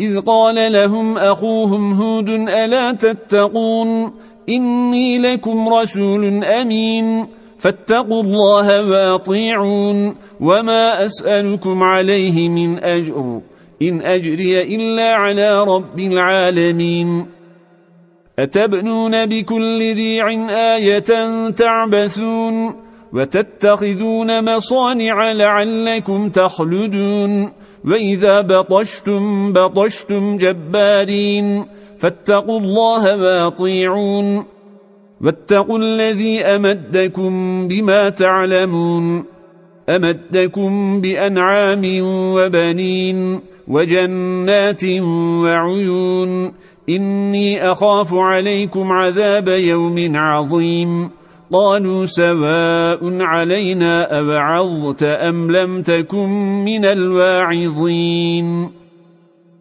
إذ قال لهم أخوهم هود ألا تتقون؟ إني لكم رسول أمين. فاتقوا الله واطيعون. وما أسألكم عليه من أجر. إن أجري إلا على رب العالمين. أتبنون بكل ذيع آية تعبثون؟ وتتخذون مصانع لعلكم تخلدون. وإذا بطشتم بطشتم جبارين. فاتقوا الله واطيعون. واتقوا الذي أمدكم بما تعلمون. أمدكم بأنعام وبنين وجنات وعيون. إني أخاف عليكم عذاب يوم عظيم. قالوا سواء علينا أبعضت أم لم تكن من الواعظين.